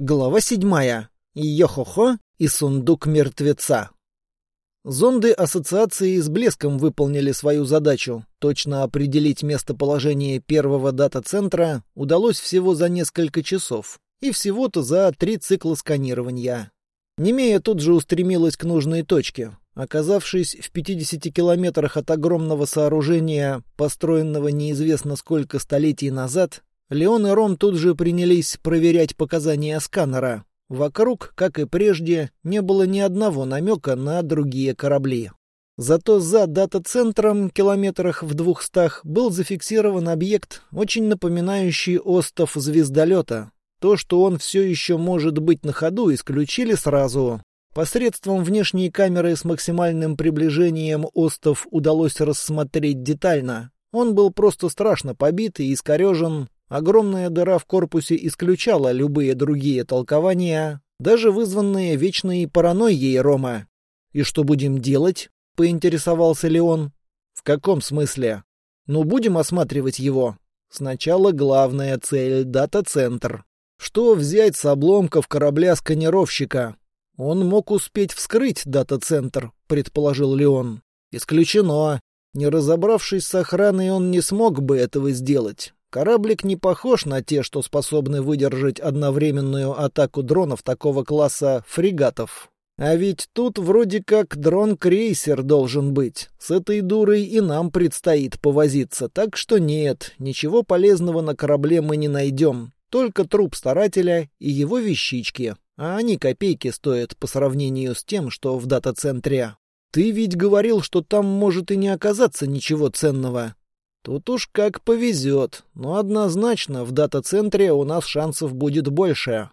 Глава седьмая. Йо-хо-хо и сундук мертвеца. Зонды ассоциации с блеском выполнили свою задачу. Точно определить местоположение первого дата-центра удалось всего за несколько часов. И всего-то за три цикла сканирования. Немея тут же устремилась к нужной точке. Оказавшись в 50 километрах от огромного сооружения, построенного неизвестно сколько столетий назад, Леон и Ром тут же принялись проверять показания сканера. Вокруг, как и прежде, не было ни одного намека на другие корабли. Зато за дата-центром, километрах в двухстах, был зафиксирован объект, очень напоминающий остов звездолета. То, что он все еще может быть на ходу, исключили сразу. Посредством внешней камеры с максимальным приближением остов удалось рассмотреть детально. Он был просто страшно побит и искорежен, Огромная дыра в корпусе исключала любые другие толкования, даже вызванные вечной паранойей Рома. «И что будем делать?» — поинтересовался Леон. «В каком смысле?» «Ну, будем осматривать его. Сначала главная цель — дата-центр. Что взять с обломков корабля-сканировщика? Он мог успеть вскрыть дата-центр», — предположил Леон. «Исключено. Не разобравшись с охраной, он не смог бы этого сделать. Кораблик не похож на те, что способны выдержать одновременную атаку дронов такого класса фрегатов. А ведь тут вроде как дрон-крейсер должен быть. С этой дурой и нам предстоит повозиться, так что нет, ничего полезного на корабле мы не найдем. Только труп старателя и его вещички. А они копейки стоят по сравнению с тем, что в дата-центре. Ты ведь говорил, что там может и не оказаться ничего ценного. Тут уж как повезет, но однозначно в дата-центре у нас шансов будет больше.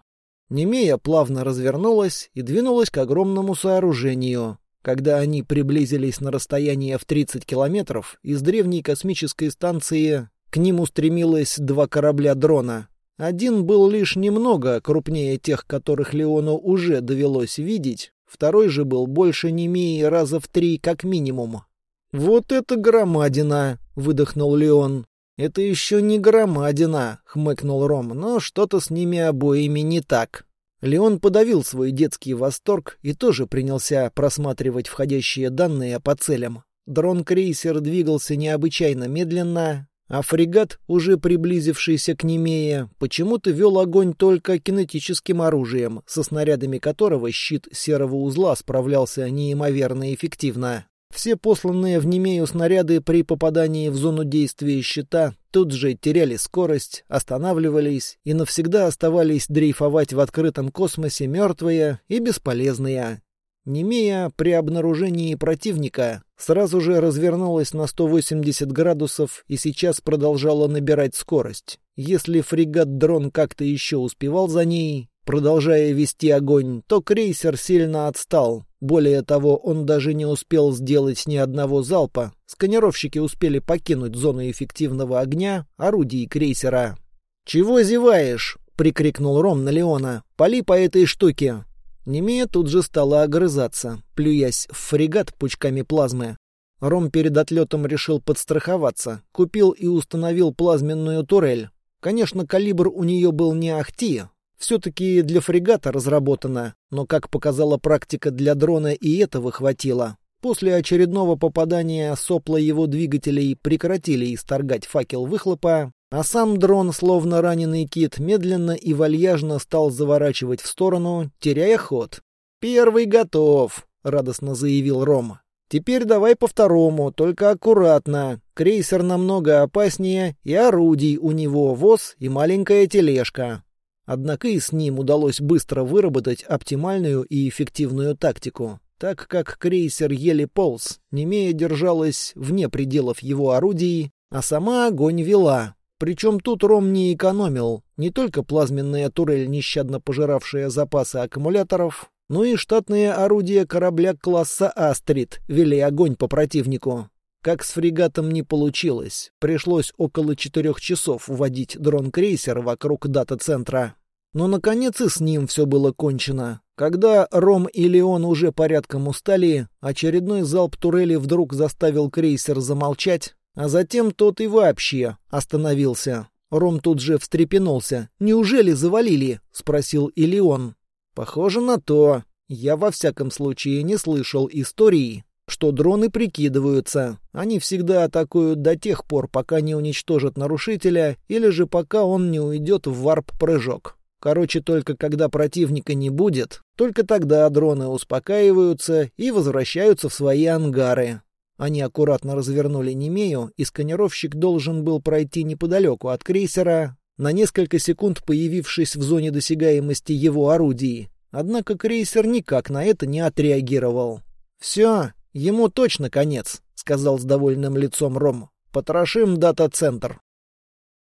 Немея плавно развернулась и двинулась к огромному сооружению. Когда они приблизились на расстояние в 30 километров, из древней космической станции к ним устремилось два корабля-дрона. Один был лишь немного крупнее тех, которых Леону уже довелось видеть, второй же был больше Немеи раза в три как минимум. «Вот это громадина!» — выдохнул Леон. «Это еще не громадина», — хмыкнул Ром, «но что-то с ними обоими не так». Леон подавил свой детский восторг и тоже принялся просматривать входящие данные по целям. Дрон-крейсер двигался необычайно медленно, а фрегат, уже приблизившийся к Немее, почему-то вел огонь только кинетическим оружием, со снарядами которого щит серого узла справлялся неимоверно эффективно. Все посланные в Немею снаряды при попадании в зону действия щита тут же теряли скорость, останавливались и навсегда оставались дрейфовать в открытом космосе мертвые и бесполезные. Немея при обнаружении противника сразу же развернулась на 180 градусов и сейчас продолжала набирать скорость. Если фрегат-дрон как-то еще успевал за ней, продолжая вести огонь, то крейсер сильно отстал, более того, он даже не успел сделать ни одного залпа. Сканировщики успели покинуть зону эффективного огня орудий крейсера. «Чего зеваешь?» — прикрикнул Ром на Леона. «Пали по этой штуке!» Немея тут же стала огрызаться, плюясь в фрегат пучками плазмы. Ром перед отлетом решил подстраховаться, купил и установил плазменную турель. Конечно, калибр у нее был не ахти, все-таки для фрегата разработана, но, как показала практика, для дрона и этого хватило. После очередного попадания сопла его двигателей прекратили исторгать факел выхлопа, а сам дрон, словно раненый кит, медленно и вальяжно стал заворачивать в сторону, теряя ход. «Первый готов», — радостно заявил Ром. «Теперь давай по второму, только аккуратно. Крейсер намного опаснее, и орудий у него воз и маленькая тележка. Однако и с ним удалось быстро выработать оптимальную и эффективную тактику. Так как крейсер еле полз, Немея держалась вне пределов его орудий, а сама огонь вела. Причем тут Ром не экономил. Не только плазменная турель, нещадно пожиравшая запасы аккумуляторов, но и штатные орудия корабля класса «Астрид» вели огонь по противнику. Как с фрегатом не получилось. Пришлось около четырех часов вводить дрон-крейсер вокруг дата-центра. Но, наконец, и с ним все было кончено. Когда Ром и Леон уже порядком устали, очередной залп турели вдруг заставил крейсер замолчать, а затем тот и вообще остановился. Ром тут же встрепенулся. «Неужели завалили?» — спросил Илион. «Похоже на то. Я во всяком случае не слышал истории, что дроны прикидываются. Они всегда атакуют до тех пор, пока не уничтожат нарушителя, или же пока он не уйдет в варп-прыжок. Короче, только когда противника не будет, только тогда дроны успокаиваются и возвращаются в свои ангары. Они аккуратно развернули Немею, и сканировщик должен был пройти неподалеку от крейсера, на несколько секунд появившись в зоне досягаемости его орудий. Однако крейсер никак на это не отреагировал. «Все, ему точно конец», — сказал с довольным лицом Ром. «Потрошим дата-центр».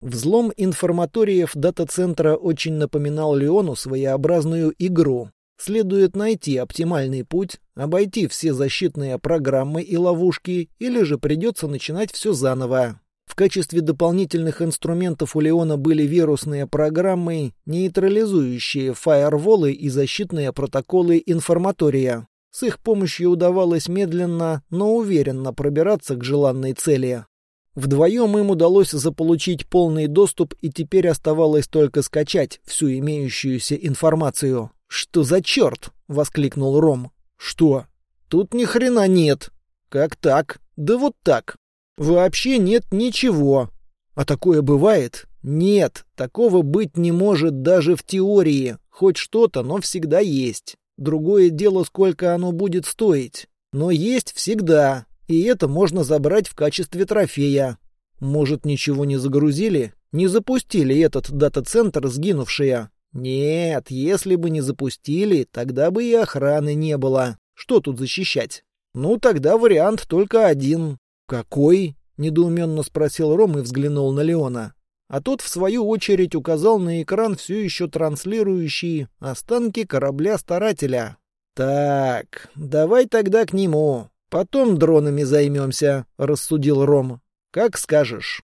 Взлом информаториев дата-центра очень напоминал Леону своеобразную игру. Следует найти оптимальный путь, обойти все защитные программы и ловушки, или же придется начинать все заново. В качестве дополнительных инструментов у Леона были вирусные программы, нейтрализующие фаерволы и защитные протоколы информатория. С их помощью удавалось медленно, но уверенно пробираться к желанной цели. Вдвоем им удалось заполучить полный доступ, и теперь оставалось только скачать всю имеющуюся информацию. «Что за черт?» — воскликнул Ром. «Что?» «Тут ни хрена нет». «Как так?» «Да вот так. Вообще нет ничего». «А такое бывает?» «Нет, такого быть не может даже в теории. Хоть что-то, но всегда есть. Другое дело, сколько оно будет стоить. Но есть всегда, и это можно забрать в качестве трофея. Может, ничего не загрузили? Не запустили этот дата-центр, сгинувшие? Нет, если бы не запустили, тогда бы и охраны не было. Что тут защищать? Ну, тогда вариант только один. Какой? Недоуменно спросил Ром и взглянул на Леона. А тот, в свою очередь, указал на экран все еще транслирующий останки корабля-старателя. «Так, давай тогда к нему. Потом дронами займемся», — рассудил Ром. «Как скажешь».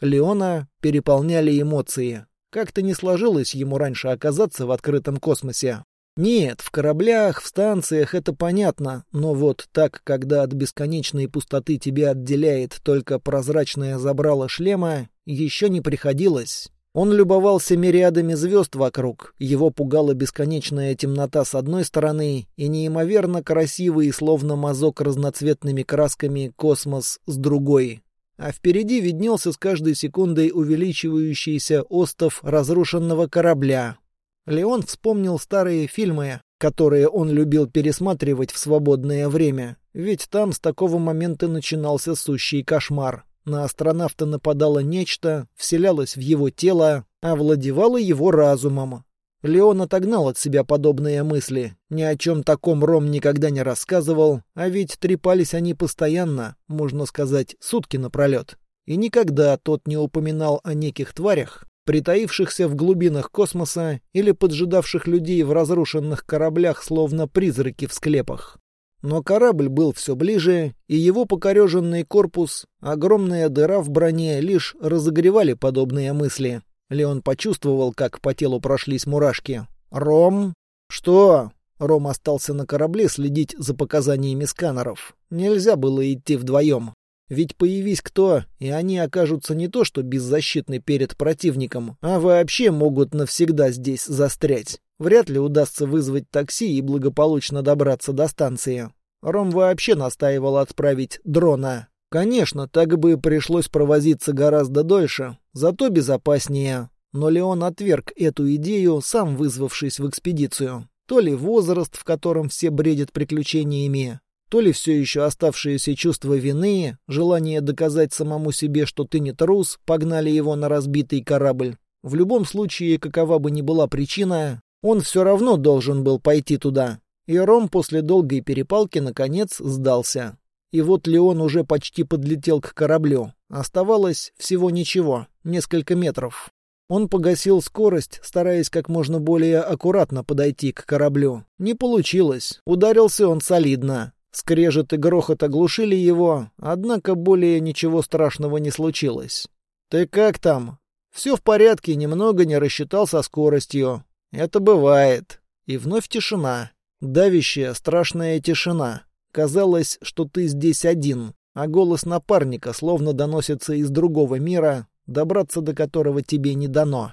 Леона переполняли эмоции. Как-то не сложилось ему раньше оказаться в открытом космосе. Нет, в кораблях, в станциях это понятно, но вот так, когда от бесконечной пустоты тебя отделяет только прозрачное забрало шлема, еще не приходилось. Он любовался мириадами звезд вокруг, его пугала бесконечная темнота с одной стороны и неимоверно красивый, словно мазок разноцветными красками, космос с другой а впереди виднелся с каждой секундой увеличивающийся остов разрушенного корабля. Леон вспомнил старые фильмы, которые он любил пересматривать в свободное время, ведь там с такого момента начинался сущий кошмар. На астронавта нападало нечто, вселялось в его тело, овладевало его разумом, Леон отогнал от себя подобные мысли. Ни о чем таком Ром никогда не рассказывал, а ведь трепались они постоянно, можно сказать, сутки напролет. И никогда тот не упоминал о неких тварях, притаившихся в глубинах космоса или поджидавших людей в разрушенных кораблях, словно призраки в склепах. Но корабль был все ближе, и его покореженный корпус, огромная дыра в броне лишь разогревали подобные мысли. Леон почувствовал, как по телу прошлись мурашки. «Ром?» «Что?» Ром остался на корабле следить за показаниями сканеров. Нельзя было идти вдвоем. Ведь появись кто, и они окажутся не то что беззащитны перед противником, а вообще могут навсегда здесь застрять. Вряд ли удастся вызвать такси и благополучно добраться до станции. Ром вообще настаивал отправить дрона. Конечно, так бы пришлось провозиться гораздо дольше, зато безопаснее. Но Леон отверг эту идею, сам вызвавшись в экспедицию. То ли возраст, в котором все бредят приключениями, то ли все еще оставшееся чувство вины, желание доказать самому себе, что ты не трус, погнали его на разбитый корабль. В любом случае, какова бы ни была причина, он все равно должен был пойти туда. И Ром после долгой перепалки наконец сдался. И вот Леон уже почти подлетел к кораблю. Оставалось всего ничего, несколько метров. Он погасил скорость, стараясь как можно более аккуратно подойти к кораблю. Не получилось. Ударился он солидно. Скрежет и грохот оглушили его, однако более ничего страшного не случилось. «Ты как там?» «Все в порядке, немного не рассчитал со скоростью. Это бывает». И вновь тишина. Давящая, страшная тишина. Казалось, что ты здесь один, а голос напарника словно доносится из другого мира, добраться до которого тебе не дано.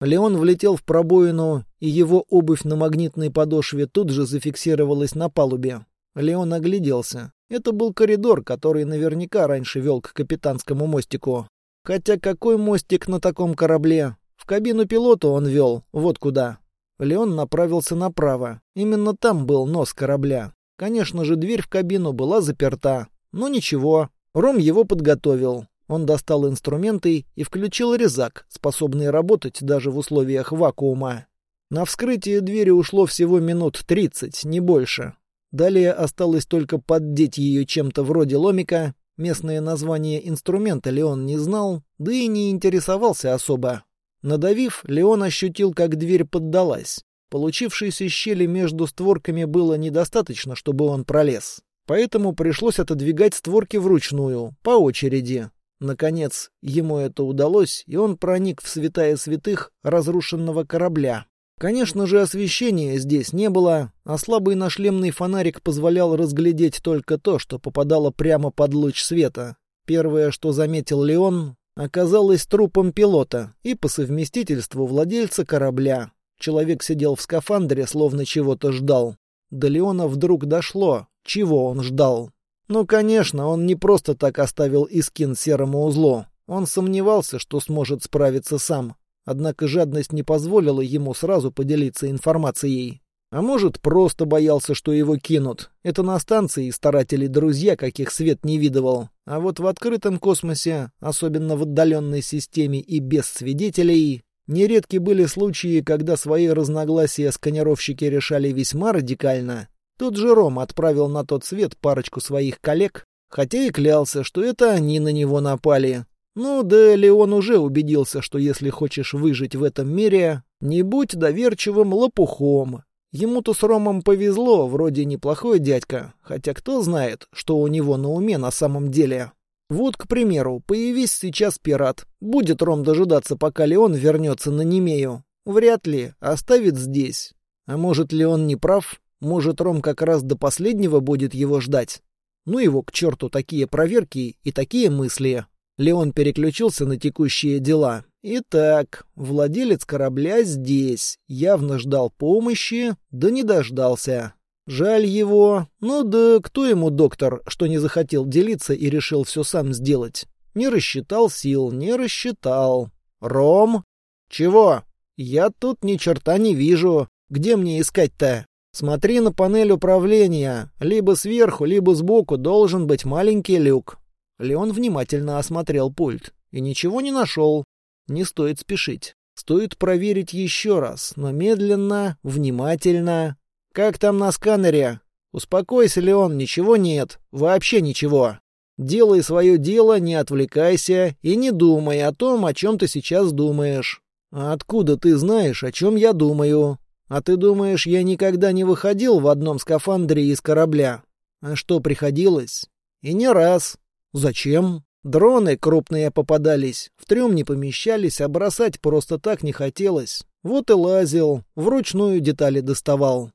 Леон влетел в пробоину, и его обувь на магнитной подошве тут же зафиксировалась на палубе. Леон огляделся. Это был коридор, который наверняка раньше вел к капитанскому мостику. Хотя какой мостик на таком корабле? Кабину пилота он вел, вот куда. Леон направился направо. Именно там был нос корабля. Конечно же, дверь в кабину была заперта. Но ничего, Ром его подготовил. Он достал инструменты и включил резак, способный работать даже в условиях вакуума. На вскрытие двери ушло всего минут тридцать, не больше. Далее осталось только поддеть ее чем-то вроде ломика. Местное название инструмента Леон не знал, да и не интересовался особо. Надавив, Леон ощутил, как дверь поддалась. Получившейся щели между створками было недостаточно, чтобы он пролез. Поэтому пришлось отодвигать створки вручную, по очереди. Наконец, ему это удалось, и он проник в святая святых разрушенного корабля. Конечно же, освещения здесь не было, а слабый нашлемный фонарик позволял разглядеть только то, что попадало прямо под луч света. Первое, что заметил Леон, оказалось трупом пилота и по совместительству владельца корабля. Человек сидел в скафандре, словно чего-то ждал. До Леона вдруг дошло, чего он ждал. Ну, конечно, он не просто так оставил Искин серому узлу. Он сомневался, что сможет справиться сам. Однако жадность не позволила ему сразу поделиться информацией. А может, просто боялся, что его кинут. Это на станции старатели друзья, каких свет не видывал. А вот в открытом космосе, особенно в отдаленной системе и без свидетелей, нередки были случаи, когда свои разногласия сканировщики решали весьма радикально, Тут же Ром отправил на тот свет парочку своих коллег, хотя и клялся, что это они на него напали. Ну да Леон уже убедился, что если хочешь выжить в этом мире, не будь доверчивым лопухом. Ему-то с Ромом повезло, вроде неплохой дядька, хотя кто знает, что у него на уме на самом деле. Вот, к примеру, появись сейчас пират. Будет Ром дожидаться, пока Леон вернется на Немею. Вряд ли, оставит здесь. А может, Леон не прав? Может, Ром как раз до последнего будет его ждать? Ну его к черту такие проверки и такие мысли. Леон переключился на текущие дела. Итак, владелец корабля здесь. Явно ждал помощи, да не дождался. Жаль его. Ну да кто ему доктор, что не захотел делиться и решил все сам сделать? Не рассчитал сил, не рассчитал. Ром? Чего? Я тут ни черта не вижу. Где мне искать-то? Смотри на панель управления. Либо сверху, либо сбоку должен быть маленький люк. Леон внимательно осмотрел пульт и ничего не нашел. Не стоит спешить. Стоит проверить еще раз, но медленно, внимательно. Как там на сканере? Успокойся, Леон, ничего нет. Вообще ничего. Делай свое дело, не отвлекайся и не думай о том, о чем ты сейчас думаешь. А откуда ты знаешь, о чем я думаю? А ты думаешь, я никогда не выходил в одном скафандре из корабля? А что, приходилось? И не раз. Зачем? Дроны крупные попадались, в трюм не помещались, а бросать просто так не хотелось. Вот и лазил, вручную детали доставал.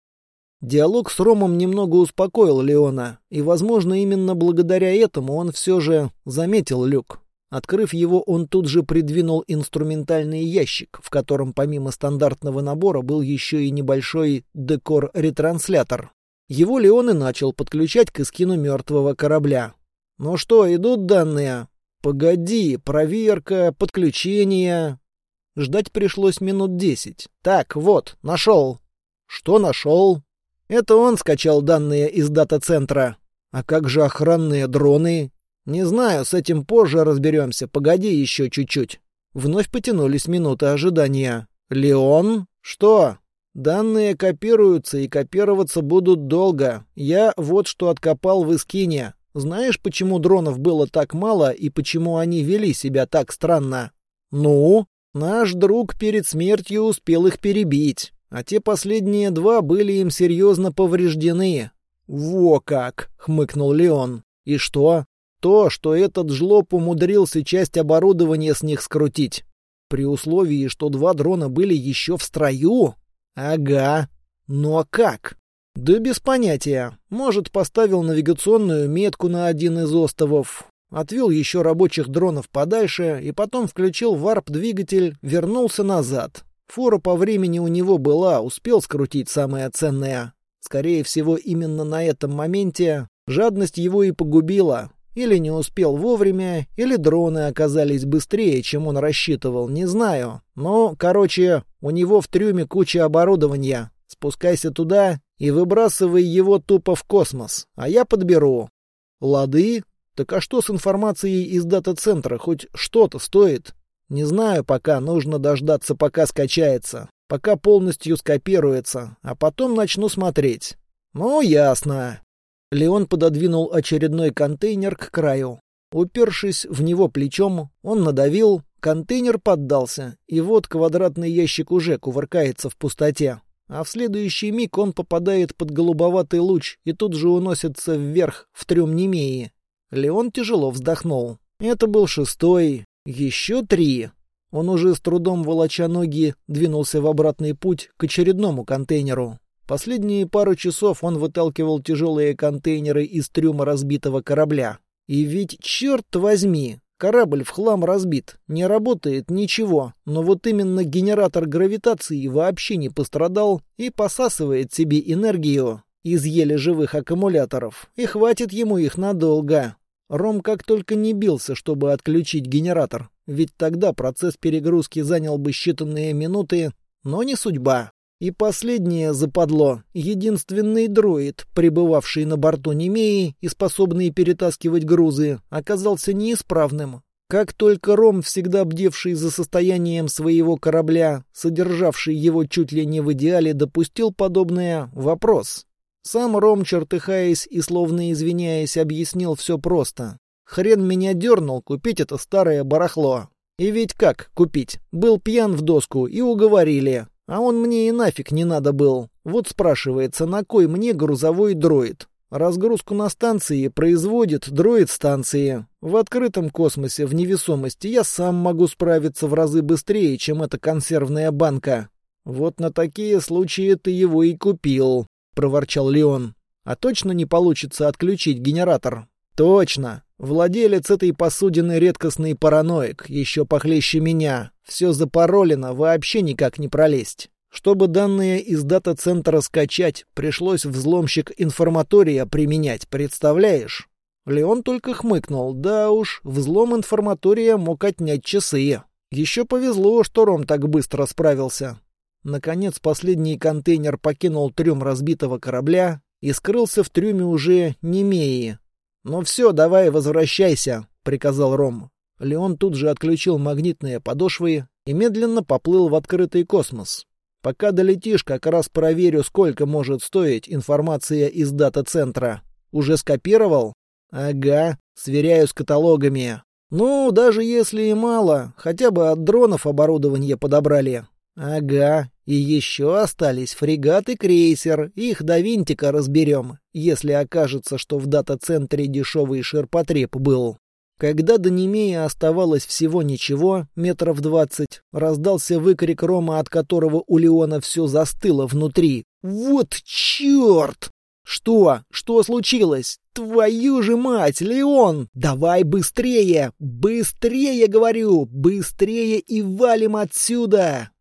Диалог с Ромом немного успокоил Леона, и, возможно, именно благодаря этому он все же заметил люк. Открыв его, он тут же придвинул инструментальный ящик, в котором помимо стандартного набора был еще и небольшой декор-ретранслятор. Его Леон и начал подключать к эскину мертвого корабля. «Ну что, идут данные?» «Погоди, проверка, подключение...» Ждать пришлось минут десять. «Так, вот, нашел». «Что нашел?» «Это он скачал данные из дата-центра». «А как же охранные дроны?» «Не знаю, с этим позже разберемся. Погоди еще чуть-чуть». Вновь потянулись минуты ожидания. «Леон? Что?» «Данные копируются и копироваться будут долго. Я вот что откопал в Искине. Знаешь, почему дронов было так мало и почему они вели себя так странно?» «Ну?» «Наш друг перед смертью успел их перебить, а те последние два были им серьезно повреждены». «Во как!» — хмыкнул Леон. «И что? То, что этот жлоб умудрился часть оборудования с них скрутить. При условии, что два дрона были еще в строю? Ага. А как? Да без понятия. Может, поставил навигационную метку на один из островов. отвел еще рабочих дронов подальше и потом включил варп-двигатель, вернулся назад. Фора по времени у него была, успел скрутить самое ценное. Скорее всего, именно на этом моменте жадность его и погубила. Или не успел вовремя, или дроны оказались быстрее, чем он рассчитывал, не знаю. Но, короче, у него в трюме куча оборудования. Спускайся туда и выбрасывай его тупо в космос, а я подберу. Лады? Так а что с информацией из дата-центра? Хоть что-то стоит? Не знаю пока, нужно дождаться, пока скачается. Пока полностью скопируется, а потом начну смотреть. Ну, ясно. Леон пододвинул очередной контейнер к краю. Упершись в него плечом, он надавил, контейнер поддался, и вот квадратный ящик уже кувыркается в пустоте. А в следующий миг он попадает под голубоватый луч и тут же уносится вверх, в трюм Немеи. Леон тяжело вздохнул. Это был шестой, еще три. Он уже с трудом волоча ноги двинулся в обратный путь к очередному контейнеру. Последние пару часов он выталкивал тяжелые контейнеры из трюма разбитого корабля. И ведь, черт возьми, корабль в хлам разбит, не работает ничего, но вот именно генератор гравитации вообще не пострадал и посасывает себе энергию из еле живых аккумуляторов, и хватит ему их надолго. Ром как только не бился, чтобы отключить генератор, ведь тогда процесс перегрузки занял бы считанные минуты, но не судьба. И последнее западло. Единственный дроид, пребывавший на борту Немеи и способный перетаскивать грузы, оказался неисправным. Как только Ром, всегда бдевший за состоянием своего корабля, содержавший его чуть ли не в идеале, допустил подобное вопрос. Сам Ром, чертыхаясь и словно извиняясь, объяснил все просто. «Хрен меня дернул купить это старое барахло. И ведь как купить? Был пьян в доску и уговорили. А он мне и нафиг не надо был. Вот спрашивается, на кой мне грузовой дроид? Разгрузку на станции производит дроид станции. В открытом космосе, в невесомости, я сам могу справиться в разы быстрее, чем эта консервная банка. Вот на такие случаи ты его и купил, — проворчал Леон. А точно не получится отключить генератор? Точно. Владелец этой посудины редкостный параноик, еще похлеще меня. Все запаролено, вообще никак не пролезть. Чтобы данные из дата-центра скачать, пришлось взломщик информатория применять, представляешь? Леон только хмыкнул. Да уж, взлом информатория мог отнять часы. Еще повезло, что Ром так быстро справился. Наконец, последний контейнер покинул трюм разбитого корабля и скрылся в трюме уже Немеи, «Ну все, давай возвращайся», — приказал Ром. Леон тут же отключил магнитные подошвы и медленно поплыл в открытый космос. «Пока долетишь, как раз проверю, сколько может стоить информация из дата-центра. Уже скопировал?» «Ага, сверяю с каталогами. Ну, даже если и мало, хотя бы от дронов оборудование подобрали. Ага, и еще остались фрегат и крейсер, их до винтика разберем, если окажется, что в дата-центре дешевый ширпотреб был. Когда до Немея оставалось всего ничего, метров двадцать, раздался выкрик Рома, от которого у Леона все застыло внутри. «Вот черт!» «Что? Что случилось? Твою же мать, Леон! Давай быстрее! Быстрее, говорю! Быстрее и валим отсюда!»